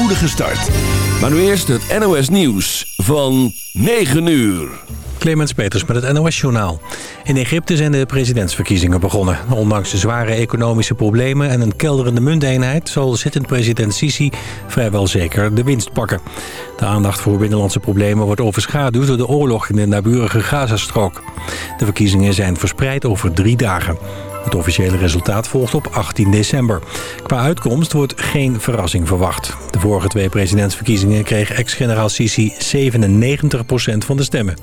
spoedige start. Maar nu eerst het NOS Nieuws van 9 uur. Clemens Peters met het NOS-journaal. In Egypte zijn de presidentsverkiezingen begonnen. Ondanks de zware economische problemen en een kelderende munteenheid... zal zittend president Sisi vrijwel zeker de winst pakken. De aandacht voor binnenlandse problemen wordt overschaduwd... door de oorlog in de naburige Gazastrook. De verkiezingen zijn verspreid over drie dagen. Het officiële resultaat volgt op 18 december. Qua uitkomst wordt geen verrassing verwacht. De vorige twee presidentsverkiezingen kreeg ex-generaal Sisi 97% van de stemmen.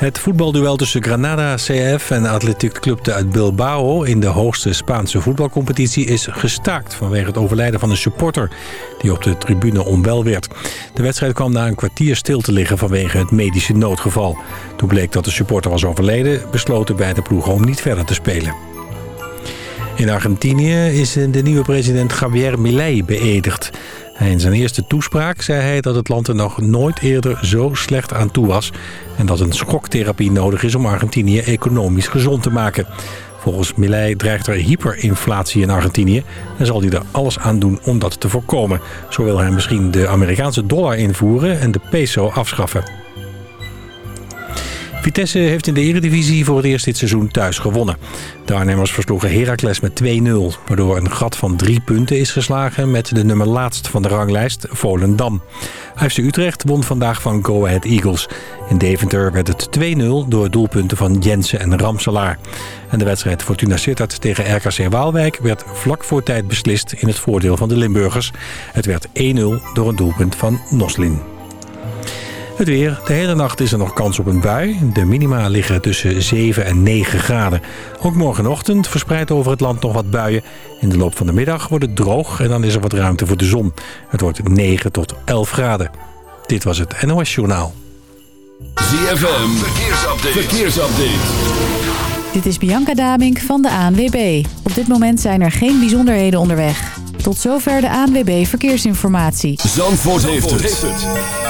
Het voetbalduel tussen Granada CF en Athletic Club uit Bilbao... in de hoogste Spaanse voetbalcompetitie is gestaakt... vanwege het overlijden van een supporter die op de tribune onwel werd. De wedstrijd kwam na een kwartier stil te liggen vanwege het medische noodgeval. Toen bleek dat de supporter was overleden... besloten beide ploegen om niet verder te spelen. In Argentinië is de nieuwe president Javier Milei beëdigd. In zijn eerste toespraak zei hij dat het land er nog nooit eerder zo slecht aan toe was... en dat een schoktherapie nodig is om Argentinië economisch gezond te maken. Volgens Milei dreigt er hyperinflatie in Argentinië... en zal hij er alles aan doen om dat te voorkomen. Zo wil hij misschien de Amerikaanse dollar invoeren en de peso afschaffen. Vitesse heeft in de eredivisie voor het eerst dit seizoen thuis gewonnen. De Arnhemmers versloegen Heracles met 2-0... waardoor een gat van drie punten is geslagen... met de nummer laatst van de ranglijst, Volendam. FC Utrecht won vandaag van Go Ahead Eagles. In Deventer werd het 2-0 door doelpunten van Jensen en Ramselaar. En de wedstrijd Fortuna Sittard tegen RKC Waalwijk... werd vlak voor tijd beslist in het voordeel van de Limburgers. Het werd 1-0 door een doelpunt van Noslin. Het weer. De hele nacht is er nog kans op een bui. De minima liggen tussen 7 en 9 graden. Ook morgenochtend verspreidt over het land nog wat buien. In de loop van de middag wordt het droog en dan is er wat ruimte voor de zon. Het wordt 9 tot 11 graden. Dit was het NOS Journaal. ZFM. Verkeersupdate. Verkeersupdate. Dit is Bianca Damink van de ANWB. Op dit moment zijn er geen bijzonderheden onderweg. Tot zover de ANWB Verkeersinformatie. Zandvoort, heeft, het.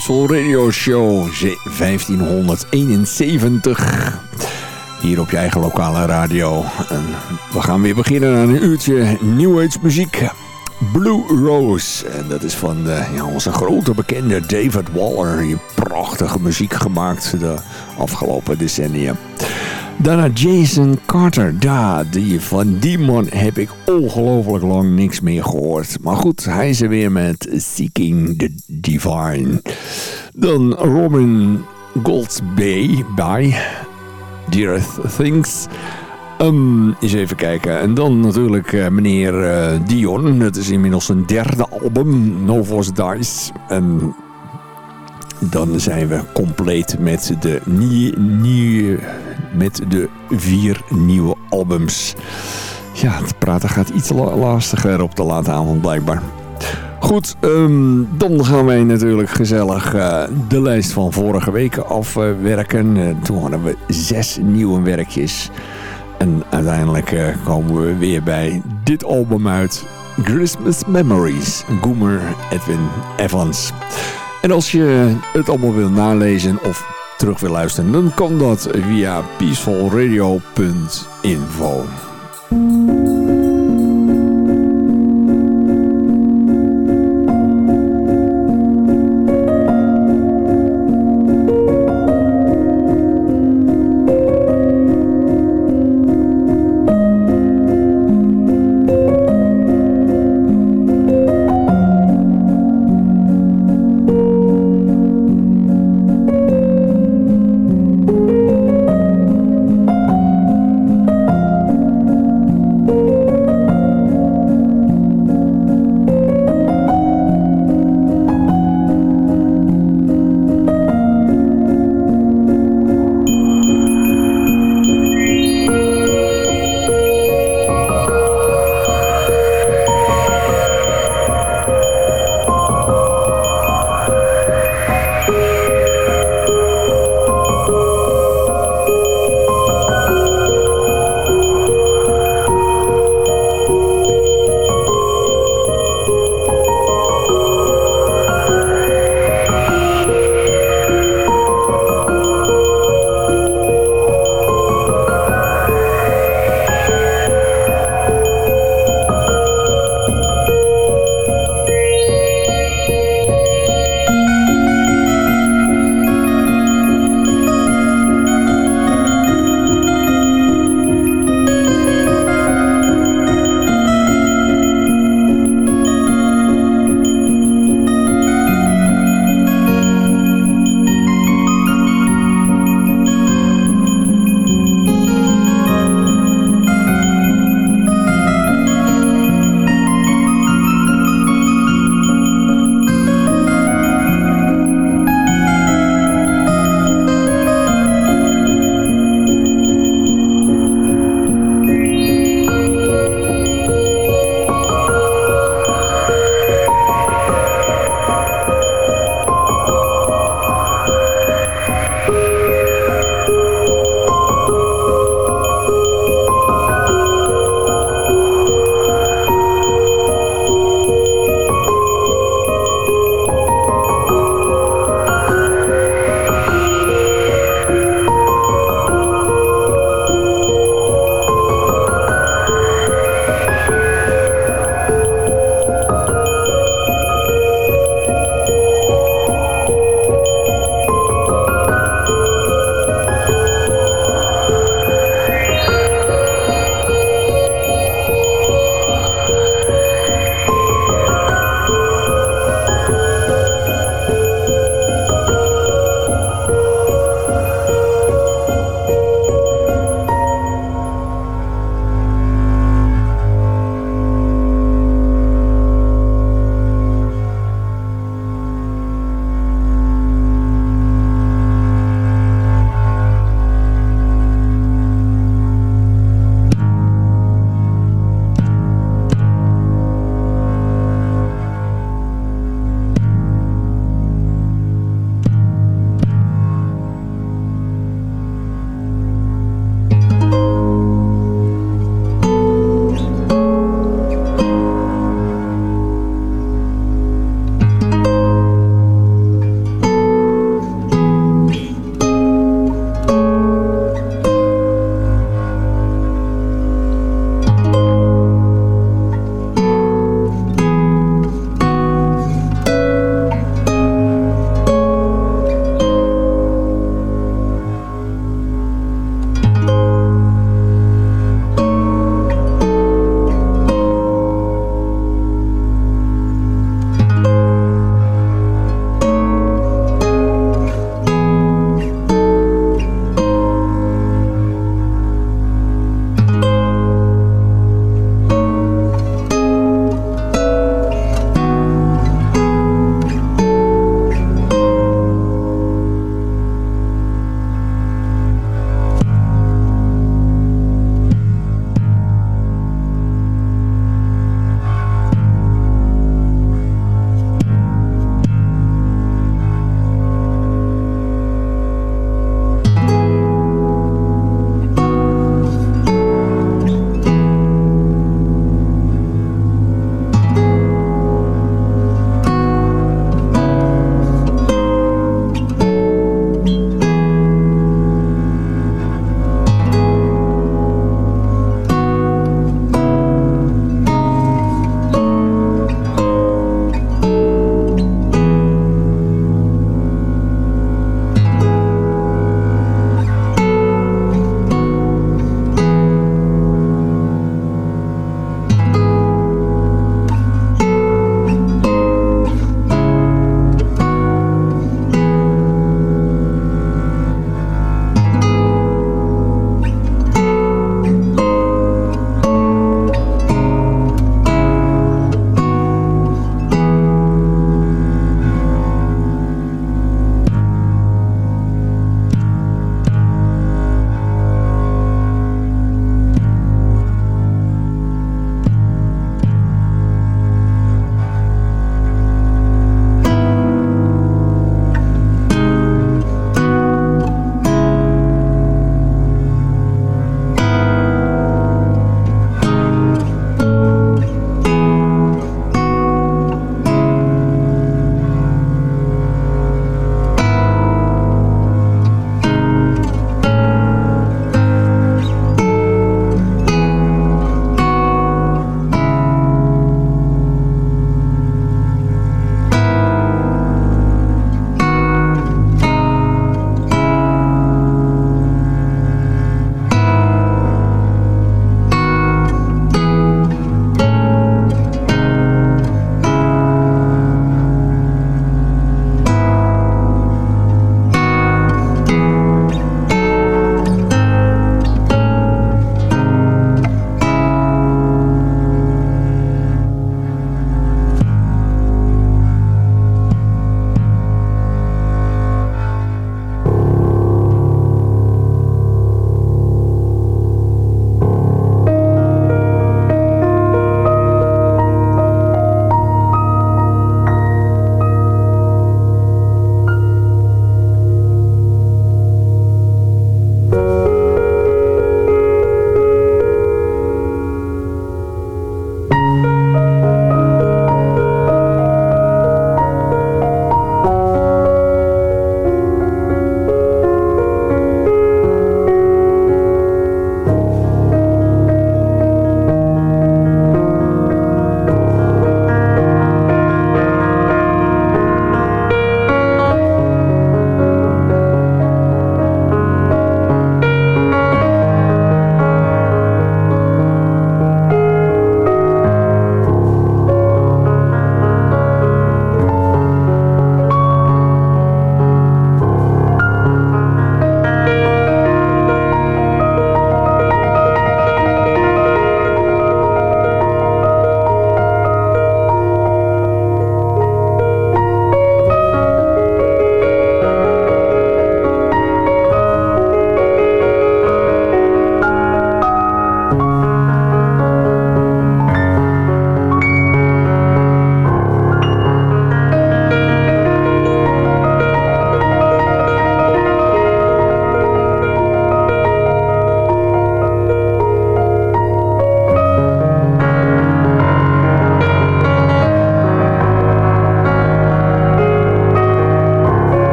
Peaceful Radio Show 1571. Hier op je eigen lokale radio. En we gaan weer beginnen aan een uurtje New Age muziek. Blue Rose. En dat is van de, ja, onze grote bekende David Waller. Die prachtige muziek gemaakt de afgelopen decennia. Daarna Jason Carter. Ja, die, van die man heb ik ongelooflijk lang niks meer gehoord. Maar goed, hij is er weer met Seeking the Divine. Dan Robin Goldsbay bij Dearest Things. Um, eens even kijken. En dan natuurlijk uh, meneer uh, Dion. Het is inmiddels een derde album. Novos Dice. En dan zijn we compleet met de, met de vier nieuwe albums. Ja, het praten gaat iets lastiger op de late avond blijkbaar. Goed, um, dan gaan wij natuurlijk gezellig uh, de lijst van vorige week afwerken. Uh, toen hadden we zes nieuwe werkjes. En uiteindelijk uh, komen we weer bij dit album uit. Christmas Memories, Goomer Edwin Evans. En als je het allemaal wil nalezen of terug wil luisteren, dan kan dat via peacefulradio.info.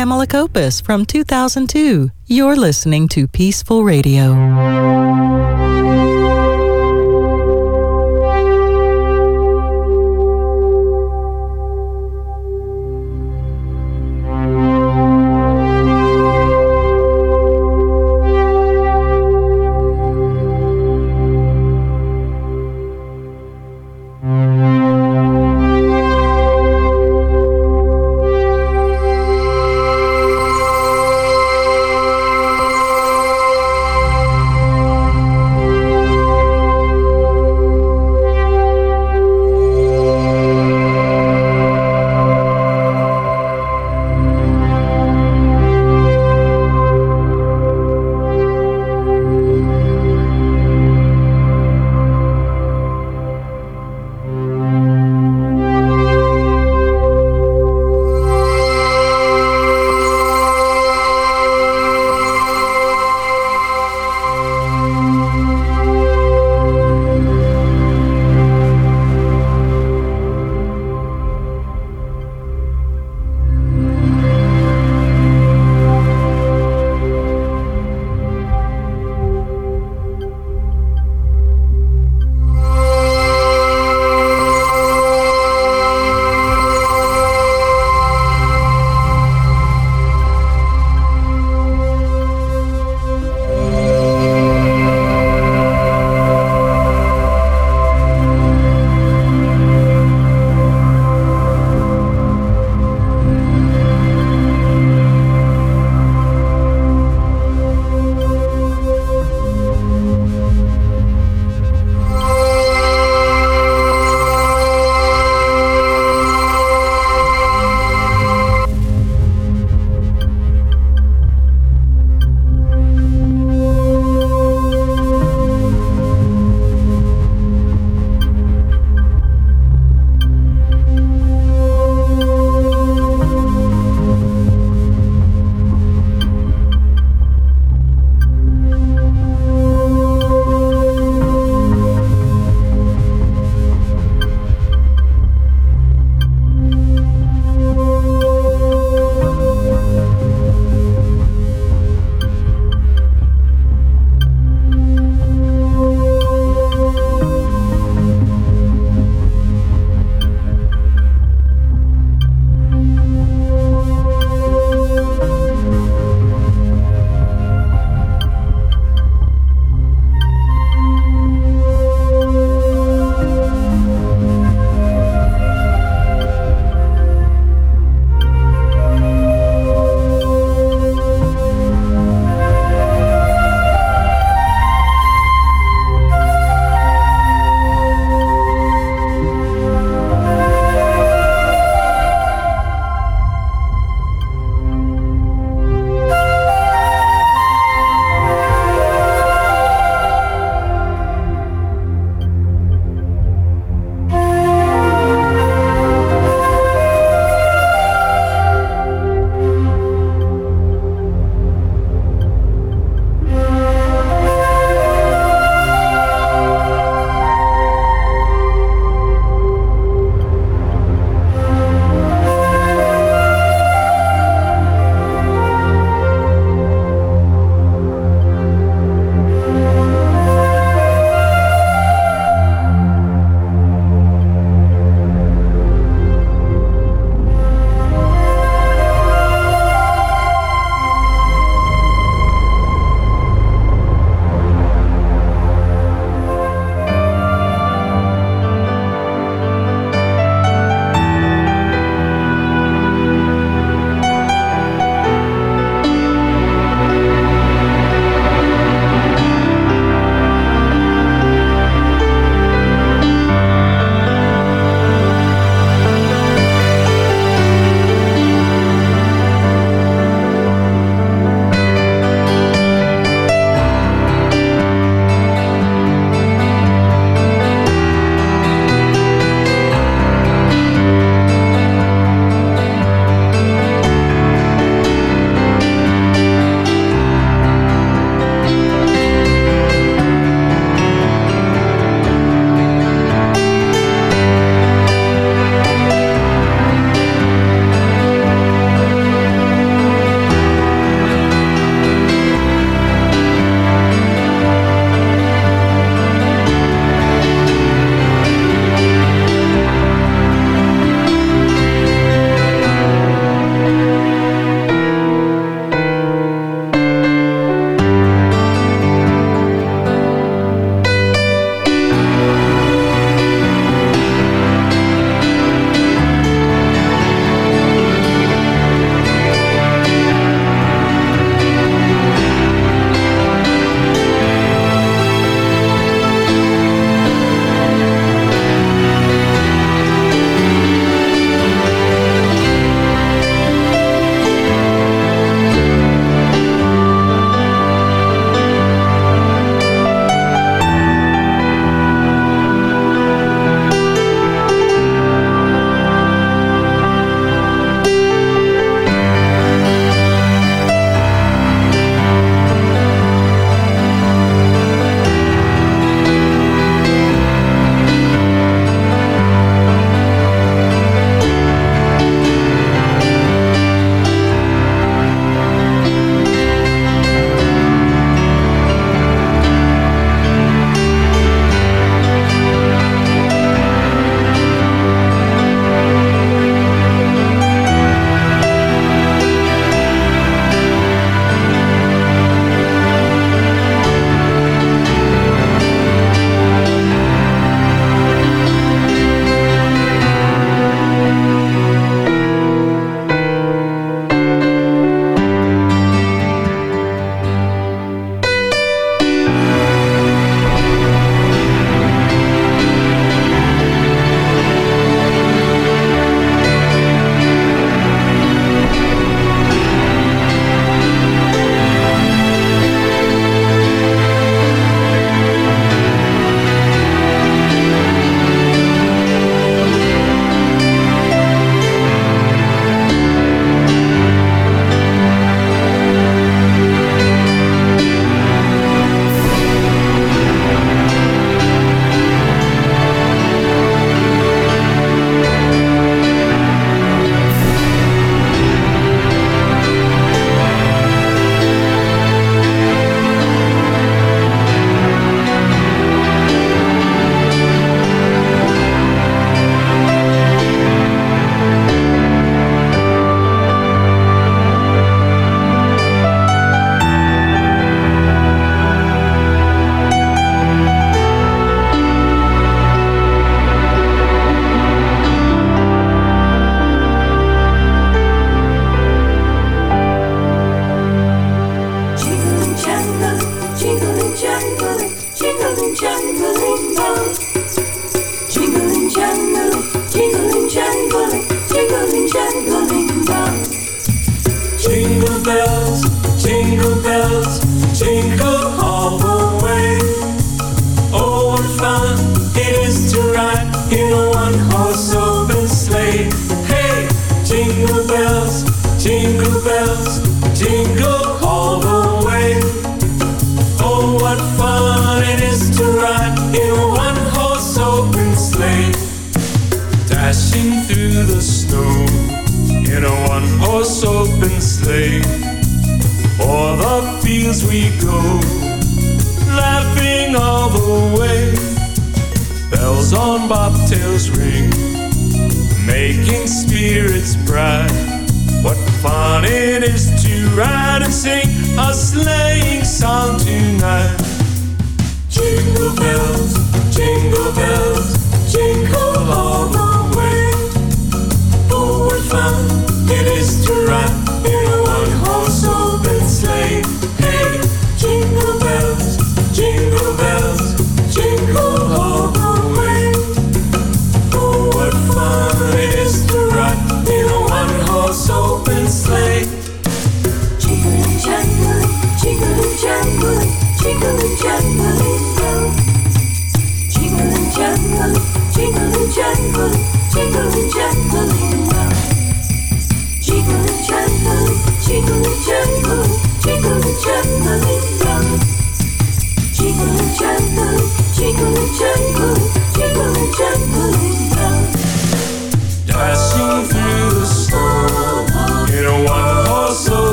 Pamela Copus from 2002. You're listening to Peaceful Radio.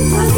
Oh.